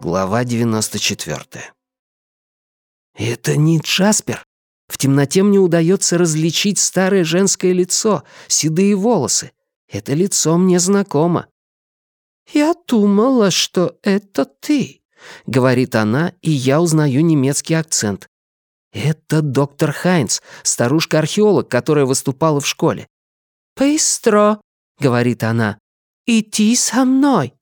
Глава 94 «Это не Джаспер. В темноте мне удается различить старое женское лицо, седые волосы. Это лицо мне знакомо». «Я думала, что это ты», — говорит она, и я узнаю немецкий акцент. «Это доктор Хайнц, старушка-археолог, которая выступала в школе». «Быстро», — говорит она. «Иди со мной».